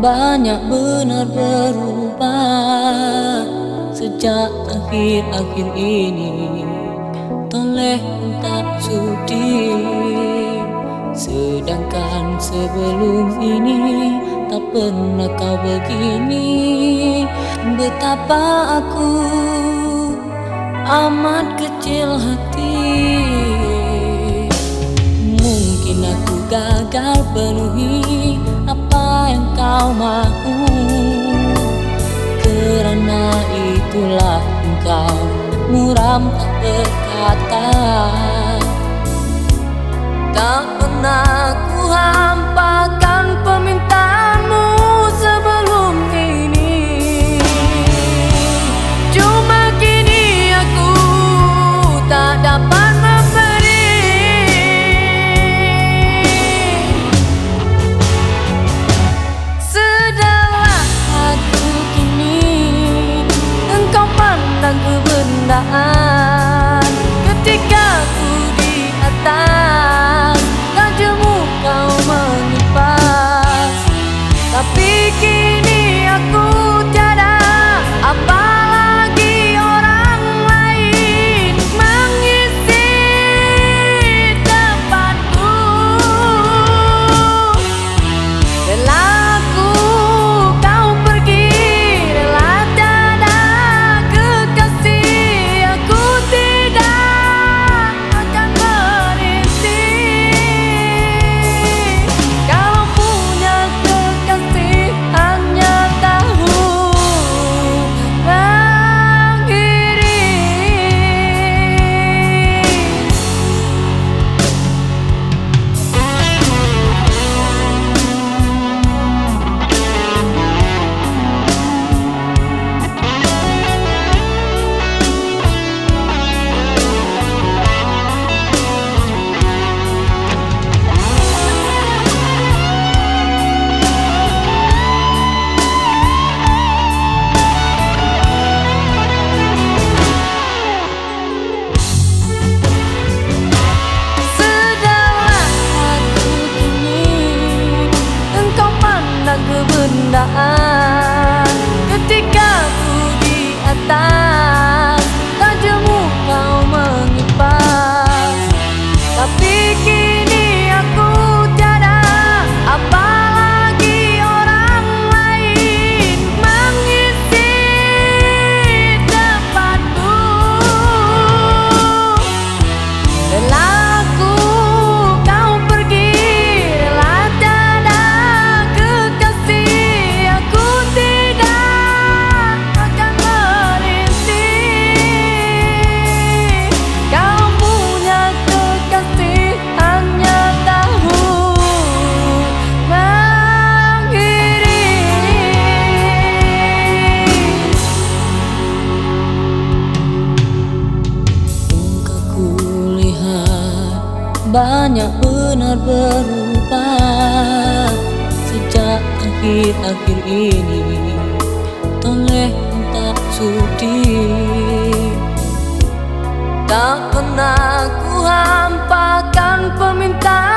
banyak benar berubah Sejak akhir-akhir ini. Toleh tak sudi Sedangkan sebelum ini Tak pernah kau begini. Betapa aku amat kecil hati. Mungkin aku gagal penuhi kau mau Karena itulah engkau muram tak berkata. Tak pernah ku hampakan looking banyak benar berubah Sejak akhir-akhir ini. Toleh tak sudi. Tak pernah ku hampakan permintaan